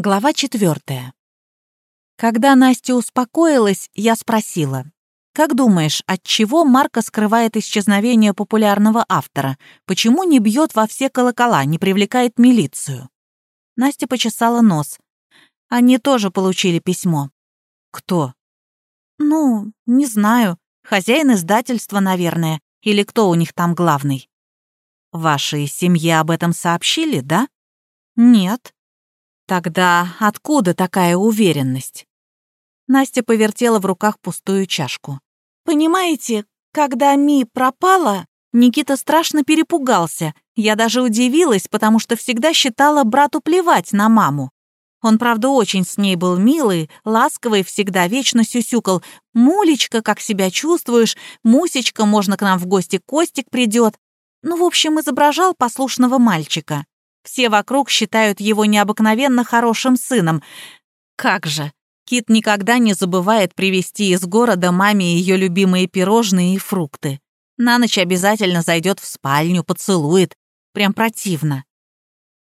Глава четвертая. Когда Настя успокоилась, я спросила, «Как думаешь, от чего Марка скрывает исчезновение популярного автора? Почему не бьет во все колокола, не привлекает милицию?» Настя почесала нос. Они тоже получили письмо. «Кто?» «Ну, не знаю. Хозяин издательства, наверное. Или кто у них там главный?» «Вашей семье об этом сообщили, да?» «Нет», Тогда откуда такая уверенность? Настя повертела в руках пустую чашку. Понимаете, когда Ми пропала, Никита страшно перепугался. Я даже удивилась, потому что всегда считала брату плевать на маму. Он, правда, очень с ней был милый, ласковый, всегда вечно сюсюкал. «Мулечка, как себя чувствуешь? Мусечка, можно к нам в гости, Костик придет». Ну, в общем, изображал послушного мальчика. Все вокруг считают его необыкновенно хорошим сыном. Как же! Кит никогда не забывает привезти из города маме ее любимые пирожные и фрукты. На ночь обязательно зайдет в спальню, поцелует. Прям противно.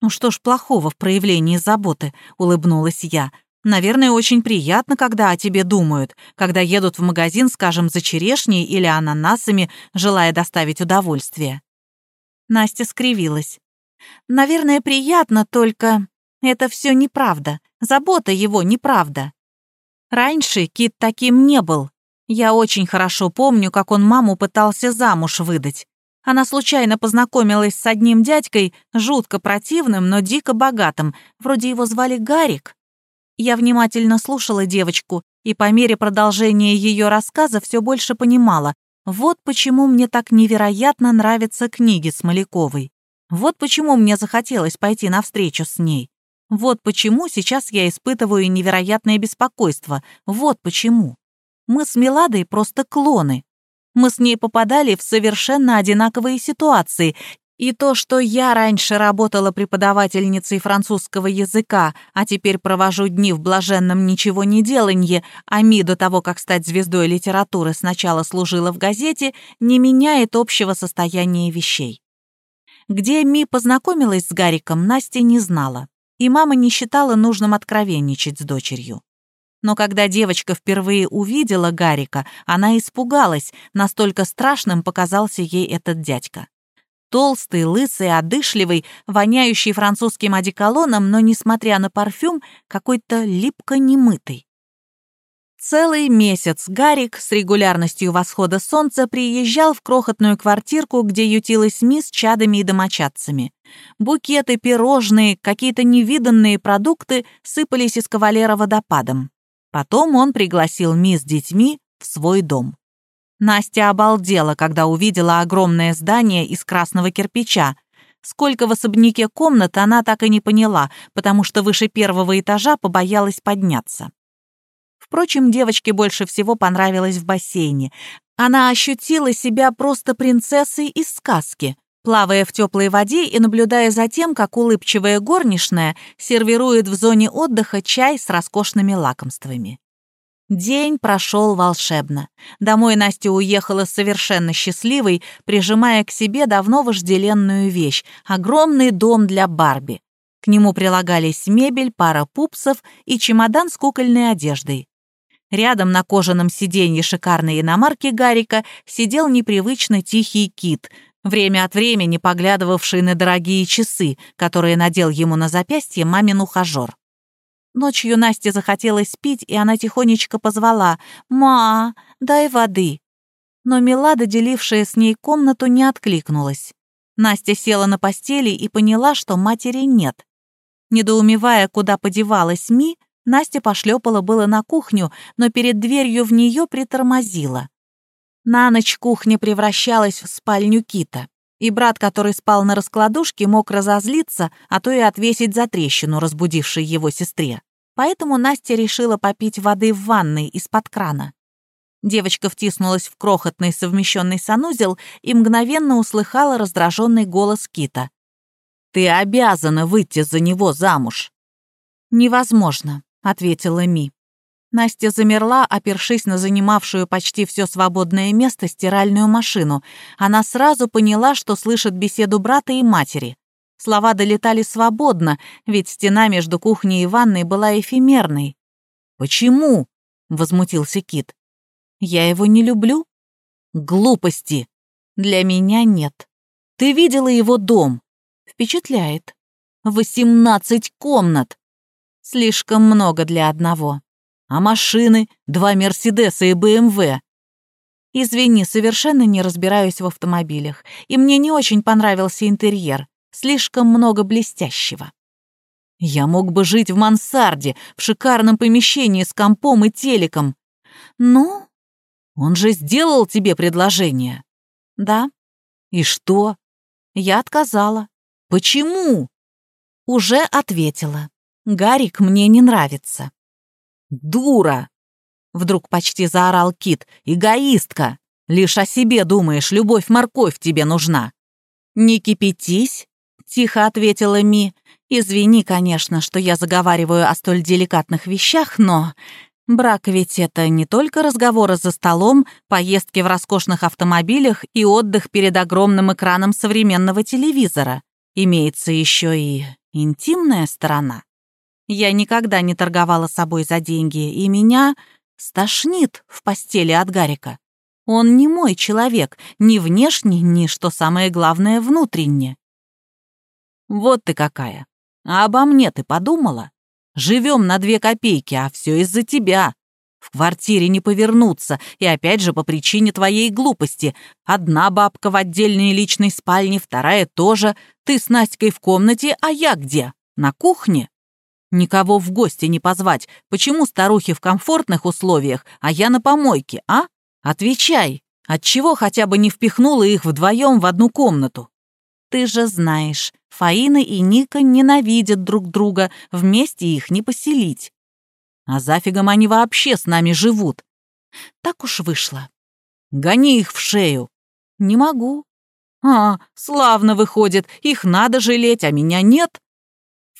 «Ну что ж плохого в проявлении заботы?» — улыбнулась я. «Наверное, очень приятно, когда о тебе думают, когда едут в магазин, скажем, за черешней или ананасами, желая доставить удовольствие». Настя скривилась. Наверное, приятно, только это все неправда. Забота его неправда. Раньше Кит таким не был. Я очень хорошо помню, как он маму пытался замуж выдать. Она случайно познакомилась с одним дядькой, жутко противным, но дико богатым. Вроде его звали Гарик. Я внимательно слушала девочку и по мере продолжения ее рассказа все больше понимала, вот почему мне так невероятно нравятся книги Смоляковой. Вот почему мне захотелось пойти навстречу с ней. Вот почему сейчас я испытываю невероятное беспокойство. Вот почему. Мы с Меладой просто клоны. Мы с ней попадали в совершенно одинаковые ситуации, и то, что я раньше работала преподавательницей французского языка, а теперь провожу дни в блаженном ничего не деланье, а Ми до того, как стать звездой литературы, сначала служила в газете, не меняет общего состояния вещей. Где Ми познакомилась с Гариком, Настя не знала, и мама не считала нужным откровенничать с дочерью. Но когда девочка впервые увидела Гарика, она испугалась, настолько страшным показался ей этот дядька. Толстый, лысый, одышливый, воняющий французским одеколоном, но, несмотря на парфюм, какой-то липко немытый. Целый месяц Гарик с регулярностью восхода солнца приезжал в крохотную квартирку, где ютилась мисс с чадами и домочадцами. Букеты, пирожные, какие-то невиданные продукты сыпались из кавалера водопадом. Потом он пригласил мисс с детьми в свой дом. Настя обалдела, когда увидела огромное здание из красного кирпича. Сколько в особняке комнат, она так и не поняла, потому что выше первого этажа побоялась подняться. Впрочем, девочке больше всего понравилось в бассейне. Она ощутила себя просто принцессой из сказки, плавая в теплой воде и наблюдая за тем, как улыбчивая горничная сервирует в зоне отдыха чай с роскошными лакомствами. День прошел волшебно. Домой Настя уехала совершенно счастливой, прижимая к себе давно вожделенную вещь — огромный дом для Барби. К нему прилагались мебель, пара пупсов и чемодан с кукольной одеждой. Рядом на кожаном сиденье шикарной иномарки Гарика сидел непривычно тихий кит, время от времени поглядывавший на дорогие часы, которые надел ему на запястье мамин ухажер. Ночью Насте захотелось пить, и она тихонечко позвала «Ма, дай воды». Но Милада, делившая с ней комнату, не откликнулась. Настя села на постели и поняла, что матери нет. Недоумевая, куда подевалась Ми, Настя пошлепала было на кухню, но перед дверью в нее притормозила. На ночь кухня превращалась в спальню Кита, и брат, который спал на раскладушке, мог разозлиться, а то и отвесить за трещину, разбудившей его сестре. Поэтому Настя решила попить воды в ванной из-под крана. Девочка втиснулась в крохотный совмещенный санузел и мгновенно услыхала раздраженный голос Кита. «Ты обязана выйти за него замуж!» «Невозможно ответила Ми. Настя замерла, опершись на занимавшую почти все свободное место стиральную машину. Она сразу поняла, что слышит беседу брата и матери. Слова долетали свободно, ведь стена между кухней и ванной была эфемерной. «Почему?» — возмутился Кит. «Я его не люблю?» «Глупости!» «Для меня нет. Ты видела его дом?» «Впечатляет. Восемнадцать комнат. Слишком много для одного. А машины? Два Мерседеса и БМВ. Извини, совершенно не разбираюсь в автомобилях, и мне не очень понравился интерьер. Слишком много блестящего. Я мог бы жить в мансарде, в шикарном помещении с компом и телеком. Ну, он же сделал тебе предложение. Да. И что? Я отказала. Почему? Уже ответила. Гарик мне не нравится. Дура! Вдруг почти заорал Кит. Эгоистка! Лишь о себе думаешь, любовь-морковь тебе нужна. Не кипятись, тихо ответила Ми. Извини, конечно, что я заговариваю о столь деликатных вещах, но брак ведь это не только разговоры за столом, поездки в роскошных автомобилях и отдых перед огромным экраном современного телевизора. Имеется еще и интимная сторона. Я никогда не торговала собой за деньги, и меня стошнит в постели от Гарика. Он не мой человек, ни внешне, ни, что самое главное, внутренне. Вот ты какая. А обо мне ты подумала? Живем на две копейки, а все из-за тебя. В квартире не повернуться, и опять же по причине твоей глупости. Одна бабка в отдельной личной спальне, вторая тоже. Ты с Настькой в комнате, а я где? На кухне? Никого в гости не позвать. Почему старухи в комфортных условиях, а я на помойке, а? Отвечай. Отчего хотя бы не впихнула их вдвоем в одну комнату? Ты же знаешь, Фаина и Ника ненавидят друг друга, вместе их не поселить. А зафигом они вообще с нами живут. Так уж вышло. Гони их в шею. Не могу. А, славно выходит, их надо жалеть, а меня нет.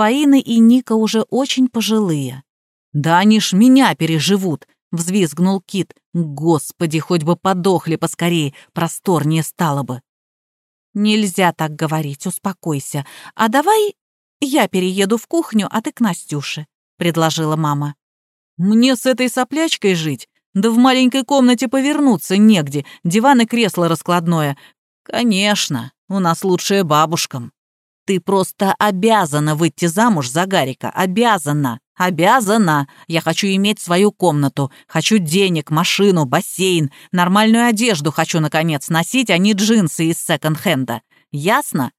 Фаина и Ника уже очень пожилые. Да они ж меня переживут, взвизгнул Кит. Господи, хоть бы подохли поскорее, просторнее стало бы. Нельзя так говорить, успокойся. А давай я перееду в кухню, а ты к Настюше, предложила мама. Мне с этой соплячкой жить? Да в маленькой комнате повернуться негде, диван и кресло раскладное. Конечно, у нас лучшая бабушкам. Ты просто обязана выйти замуж за Гарика, обязана, обязана. Я хочу иметь свою комнату, хочу денег, машину, бассейн, нормальную одежду хочу, наконец, носить, а не джинсы из секонд-хенда. Ясно?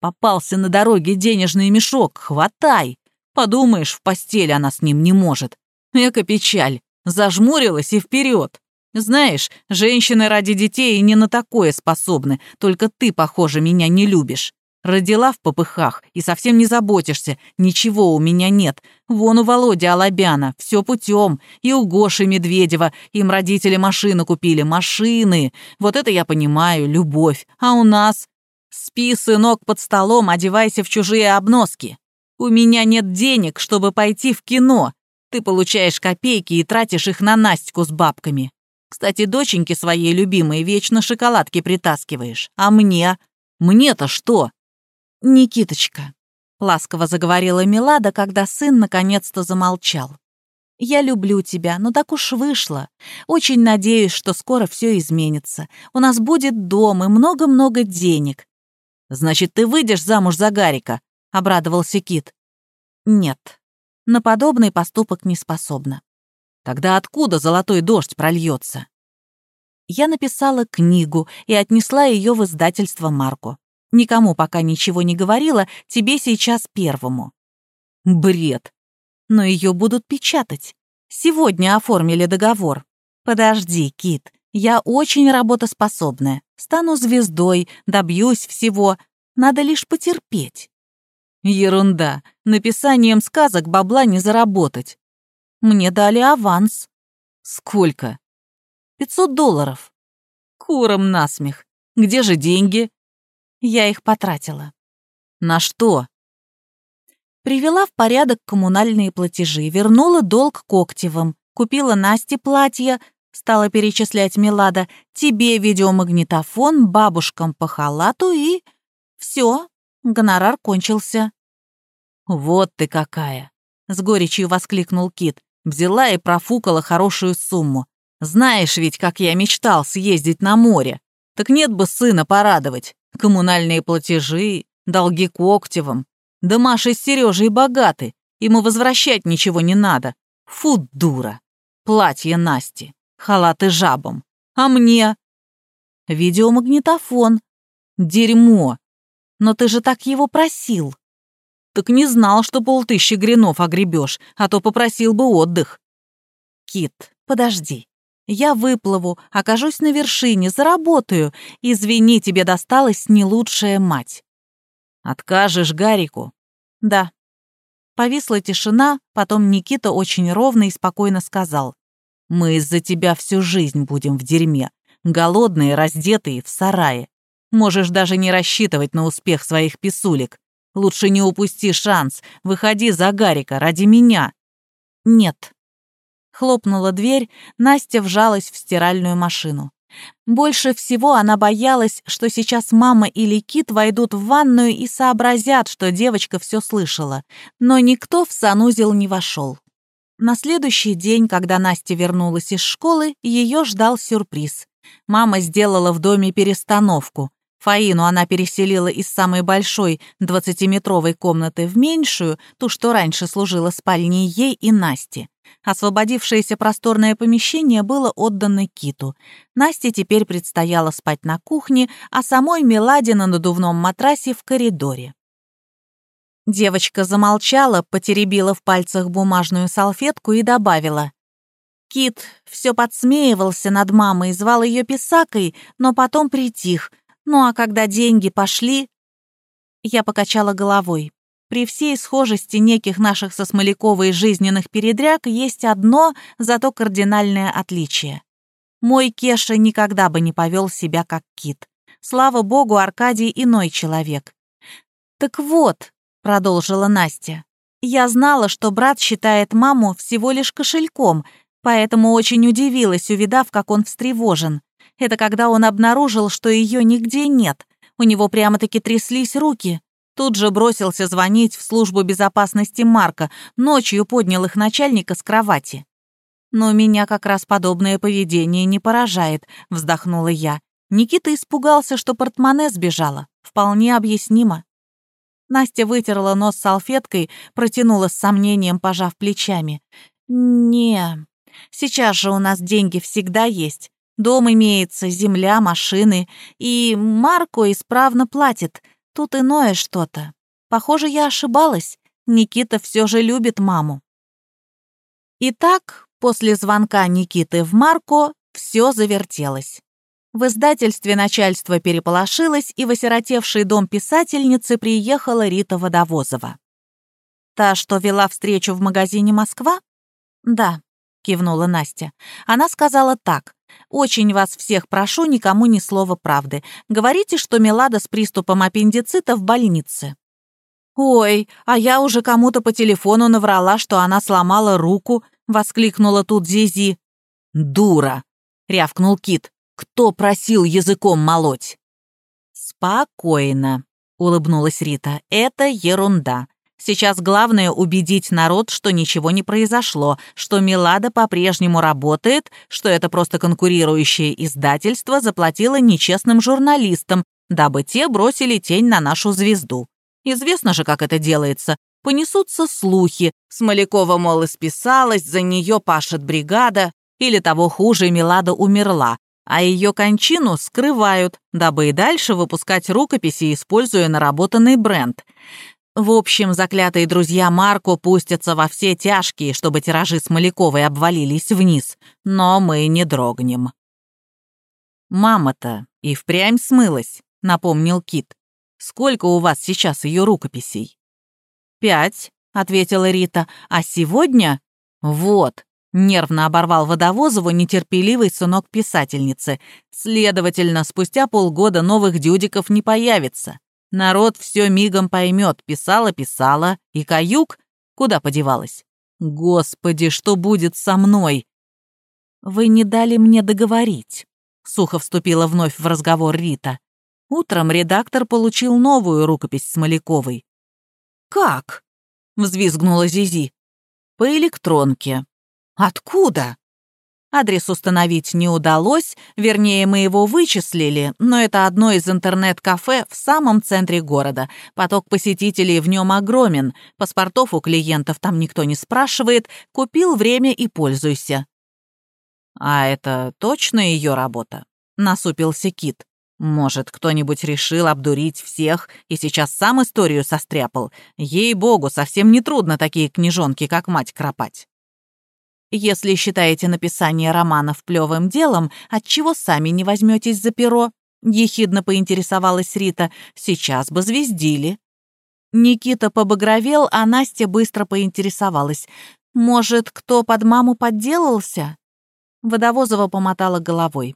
Попался на дороге денежный мешок, хватай. Подумаешь, в постели она с ним не может. Эка печаль. Зажмурилась и вперед. Знаешь, женщины ради детей не на такое способны, только ты, похоже, меня не любишь. Родила в попыхах и совсем не заботишься, ничего у меня нет. Вон у Володи Алабяна, все путем. И у Гоши Медведева, им родители машину купили, машины. Вот это я понимаю, любовь. А у нас? Спи, сынок, под столом, одевайся в чужие обноски. У меня нет денег, чтобы пойти в кино. Ты получаешь копейки и тратишь их на Настю с бабками. Кстати, доченьке своей любимой вечно шоколадки притаскиваешь. А мне? Мне-то что? Никиточка, ласково заговорила Милада, когда сын наконец-то замолчал. «Я люблю тебя, но так уж вышло. Очень надеюсь, что скоро все изменится. У нас будет дом и много-много денег». «Значит, ты выйдешь замуж за Гарика?» — обрадовался Кит. «Нет, на подобный поступок не способна. Тогда откуда золотой дождь прольется? Я написала книгу и отнесла ее в издательство Марку. Никому пока ничего не говорила, тебе сейчас первому. Бред. Но ее будут печатать. Сегодня оформили договор. Подожди, Кит, я очень работоспособная. Стану звездой, добьюсь всего. Надо лишь потерпеть. Ерунда. Написанием сказок бабла не заработать. Мне дали аванс. Сколько? Пятьсот долларов. Куром насмех. Где же деньги? Я их потратила. На что? Привела в порядок коммунальные платежи, вернула долг Коктевым, купила Насте платье, стала перечислять Милада, тебе видеомагнитофон, бабушкам по халату и... Все, Гонорар кончился. «Вот ты какая!» — с горечью воскликнул Кит. Взяла и профукала хорошую сумму. Знаешь ведь, как я мечтал съездить на море. Так нет бы сына порадовать. Коммунальные платежи, долги Коктевым. Да Маша с Сережей богаты, ему возвращать ничего не надо. Фу, дура. Платье Насти, халаты жабом. А мне? Видеомагнитофон. Дерьмо. Но ты же так его просил. Так не знал, что полтыщи гринов огребешь, а то попросил бы отдых. Кит, подожди. Я выплыву, окажусь на вершине, заработаю. Извини, тебе досталась не лучшая мать. Откажешь Гарику? Да. Повисла тишина, потом Никита очень ровно и спокойно сказал. Мы из-за тебя всю жизнь будем в дерьме. Голодные, раздетые, в сарае. Можешь даже не рассчитывать на успех своих писулек. Лучше не упусти шанс. Выходи за Гарика ради меня. Нет. Хлопнула дверь, Настя вжалась в стиральную машину. Больше всего она боялась, что сейчас мама или Кит войдут в ванную и сообразят, что девочка все слышала. Но никто в санузел не вошел. На следующий день, когда Настя вернулась из школы, ее ждал сюрприз. Мама сделала в доме перестановку. Фаину она переселила из самой большой, двадцатиметровой комнаты в меньшую, ту, что раньше служила спальней ей и Насте. Освободившееся просторное помещение было отдано Киту. Насте теперь предстояло спать на кухне, а самой Меладе на надувном матрасе в коридоре. Девочка замолчала, потеребила в пальцах бумажную салфетку и добавила. Кит все подсмеивался над мамой, звал ее писакой, но потом притих — ну а когда деньги пошли... Я покачала головой. При всей схожести неких наших со Смоляковой жизненных передряг есть одно, зато кардинальное отличие. Мой Кеша никогда бы не повел себя как кит. Слава богу, Аркадий иной человек. «Так вот», — продолжила Настя, — «я знала, что брат считает маму всего лишь кошельком, поэтому очень удивилась, увидав, как он встревожен. Это когда он обнаружил, что ее нигде нет. У него прямо-таки тряслись руки. Тут же бросился звонить в службу безопасности Марка, ночью поднял их начальника с кровати. «Но меня как раз подобное поведение не поражает», — вздохнула я. Никита испугался, что портмоне сбежала. Вполне объяснимо. Настя вытерла нос салфеткой, протянула с сомнением, пожав плечами. «Не, сейчас же у нас деньги всегда есть. Дом имеется, земля, машины, и Марко исправно платит. Тут иное что-то. Похоже, я ошибалась. Никита все же любит маму. Итак, после звонка Никиты в Марко все завертелось. В издательстве начальство переполошилось, и в осиротевший дом писательницы приехала Рита Водовозова. Та, что вела встречу в магазине «Москва»? Да, кивнула Настя. Она сказала так. «Очень вас всех прошу, никому ни слова правды. Говорите, что Мелада с приступом аппендицита в больнице». «Ой, а я уже кому-то по телефону наврала, что она сломала руку», — воскликнула тут Зизи. «Дура!» — рявкнул Кит. «Кто просил языком молоть?» «Спокойно», — улыбнулась Рита. «Это ерунда. Сейчас главное убедить народ, что ничего не произошло, что Милада по-прежнему работает, что это просто конкурирующее издательство заплатило нечестным журналистам, дабы те бросили тень на нашу звезду. Известно же, как это делается. Понесутся слухи. Смолякова, мол, исписалась, за нее пашет бригада. Или того хуже, Милада умерла. А ее кончину скрывают, дабы и дальше выпускать рукописи, используя наработанный бренд. В общем, заклятые друзья Марко пустятся во все тяжкие, чтобы тиражи Смоляковой обвалились вниз, но мы не дрогнем. «Мама-то и впрямь смылась», — напомнил Кит. «Сколько у вас сейчас ее рукописей?» «Пять», — ответила Рита, — «а сегодня...» «Вот», — нервно оборвал Водовозову нетерпеливый сынок писательницы. «Следовательно, спустя полгода новых дюдиков не появится. Народ все мигом поймет, писала-писала, и каюк куда подевалась? Господи, что будет со мной? Вы не дали мне договорить, сухо вступила вновь в разговор Рита. Утром редактор получил новую рукопись Смоляковой. «Как?» — взвизгнула Зизи. «По электронке». «Откуда?» Адрес установить не удалось, вернее, мы его вычислили, но это одно из интернет-кафе в самом центре города. Поток посетителей в нем огромен, паспортов у клиентов там никто не спрашивает, купил время и пользуйся. «А это точно ее работа?» — насупился Кит. «Может, кто-нибудь решил обдурить всех и сейчас сам историю состряпал? Ей-богу, совсем нетрудно такие книжонки, как мать, кропать». Если считаете написание романов плевым делом, отчего сами не возьметесь за перо? Ехидно поинтересовалась Рита. Сейчас бы звездили. Никита побагровел, а Настя быстро поинтересовалась. Может, кто под маму подделался? Водовозова помотала головой.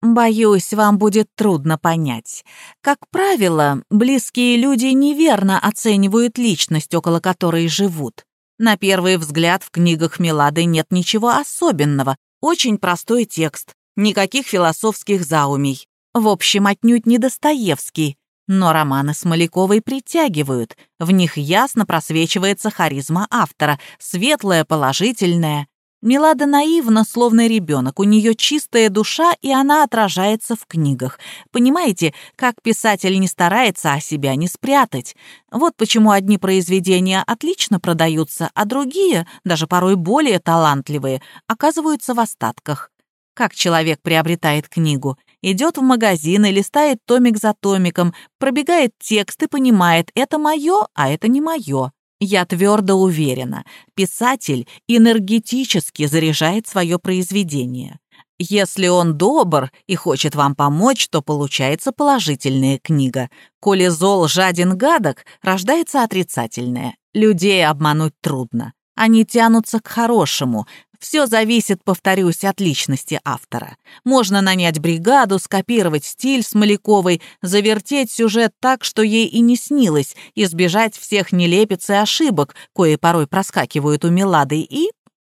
Боюсь, вам будет трудно понять. Как правило, близкие люди неверно оценивают личность, около которой живут. На первый взгляд в книгах Милады нет ничего особенного. Очень простой текст, никаких философских заумий. В общем, отнюдь не Достоевский. Но романы Смоляковой притягивают. В них ясно просвечивается харизма автора, светлая, положительная. Милада наивна, словно ребенок, у нее чистая душа, и она отражается в книгах. Понимаете, как писатель не старается, а себя не спрятать. Вот почему одни произведения отлично продаются, а другие, даже порой более талантливые, оказываются в остатках. Как человек приобретает книгу? Идет в магазин и листает томик за томиком, пробегает текст и понимает, это мое, а это не мое. Я твердо уверена, писатель энергетически заряжает свое произведение. Если он добр и хочет вам помочь, то получается положительная книга. Коли зол, жаден, гадок, рождается отрицательная. Людей обмануть трудно. Они тянутся к хорошему, все зависит, повторюсь, от личности автора. Можно нанять бригаду, скопировать стиль Смоляковой, завертеть сюжет так, что ей и не снилось, избежать всех нелепиц и ошибок, кои порой проскакивают у Мелады, и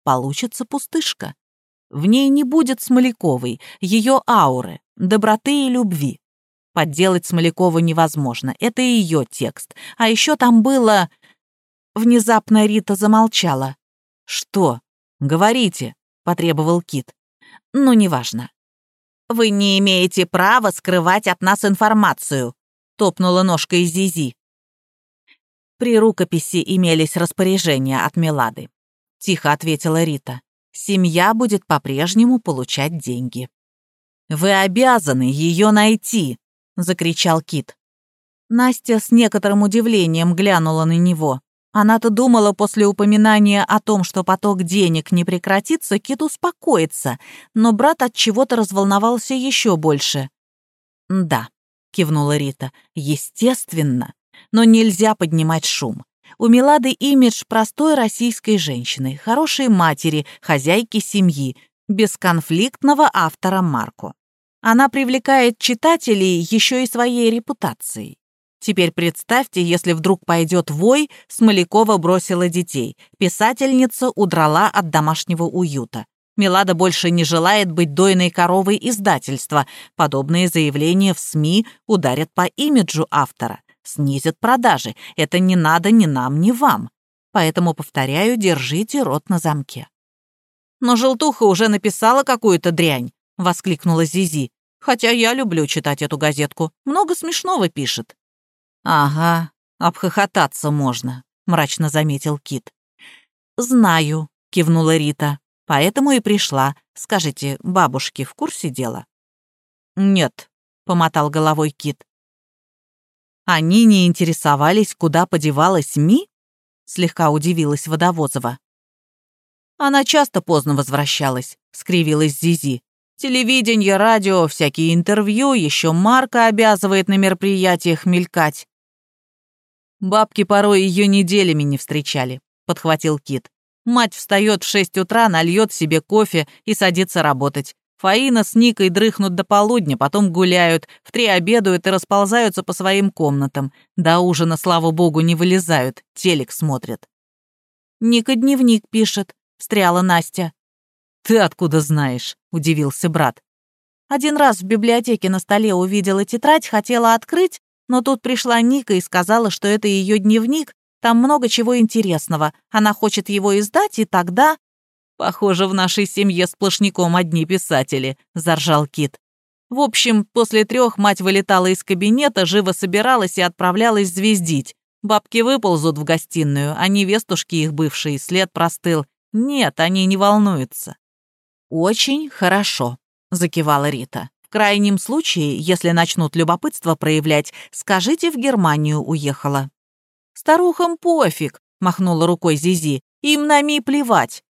получится пустышка. В ней не будет Смоляковой, ее ауры, доброты и любви. Подделать Смолякова невозможно, это ее текст. А еще там было... Внезапно Рита замолчала. «Что?» «Говорите», — потребовал Кит. «Ну, неважно». «Вы не имеете права скрывать от нас информацию», — топнула ножкой Зизи. При рукописи имелись распоряжения от Мелады. Тихо ответила Рита. «Семья будет по-прежнему получать деньги». «Вы обязаны ее найти!» — закричал Кит. Настя с некоторым удивлением глянула на него. Она-то думала после упоминания о том, что поток денег не прекратится, Кит успокоится, но брат от чего-то разволновался еще больше. «Да», — кивнула Рита, — «естественно, но нельзя поднимать шум. У Милады имидж простой российской женщины, хорошей матери, хозяйки семьи, бесконфликтного автора Марко. Она привлекает читателей еще и своей репутацией. Теперь представьте, если вдруг пойдет вой, Смолякова бросила детей. Писательница удрала от домашнего уюта. Милада больше не желает быть дойной коровой издательства. Подобные заявления в СМИ ударят по имиджу автора, снизят продажи. Это не надо ни нам, ни вам. Поэтому, повторяю, держите рот на замке. «Но желтуха уже написала какую-то дрянь», — воскликнула Зизи. «Хотя я люблю читать эту газетку. Много смешного пишет». «Ага, обхохотаться можно», — мрачно заметил Кит. «Знаю», — кивнула Рита. «Поэтому и пришла. Скажите, бабушки в курсе дела?» «Нет», — помотал головой Кит. «Они не интересовались, куда подевалась Ми?» — слегка удивилась Водовозова. «Она часто поздно возвращалась», — скривилась Зизи. «Телевидение, радио, всякие интервью, еще Марка обязывает на мероприятиях мелькать. Бабки порой ее неделями не встречали, подхватил Кит. Мать встает в шесть утра, нальет себе кофе и садится работать. Фаина с Никой дрыхнут до полудня, потом гуляют, в три обедают и расползаются по своим комнатам. До ужина, слава богу, не вылезают, телек смотрят. «Ника дневник пишет», — встряла Настя. «Ты откуда знаешь?» — удивился брат. Один раз в библиотеке на столе увидела тетрадь, хотела открыть, но тут пришла Ника и сказала, что это ее дневник, там много чего интересного. Она хочет его издать, и тогда...» «Похоже, в нашей семье сплошняком одни писатели», — заржал Кит. В общем, после трех мать вылетала из кабинета, живо собиралась и отправлялась звездить. Бабки выползут в гостиную, а невестушки их бывшие след простыл. Нет, они не волнуются. «Очень хорошо», — закивала Рита. «В крайнем случае, если начнут любопытство проявлять, скажите, в Германию уехала». «Старухам пофиг», — махнула рукой Зизи. «Им на ми плевать».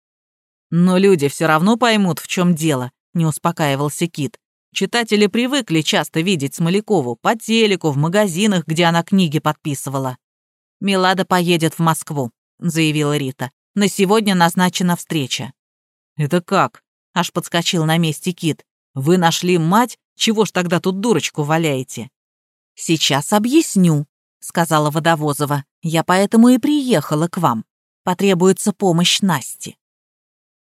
«Но люди все равно поймут, в чем дело», — не успокаивался Кит. Читатели привыкли часто видеть Смолякову по телеку, в магазинах, где она книги подписывала. «Милада поедет в Москву», — заявила Рита. «На сегодня назначена встреча». «Это как?» — аж подскочил на месте Кит. «Вы нашли мать? Чего ж тогда тут дурочку валяете?» «Сейчас объясню», — сказала Водовозова. «Я поэтому и приехала к вам. Потребуется помощь Насти».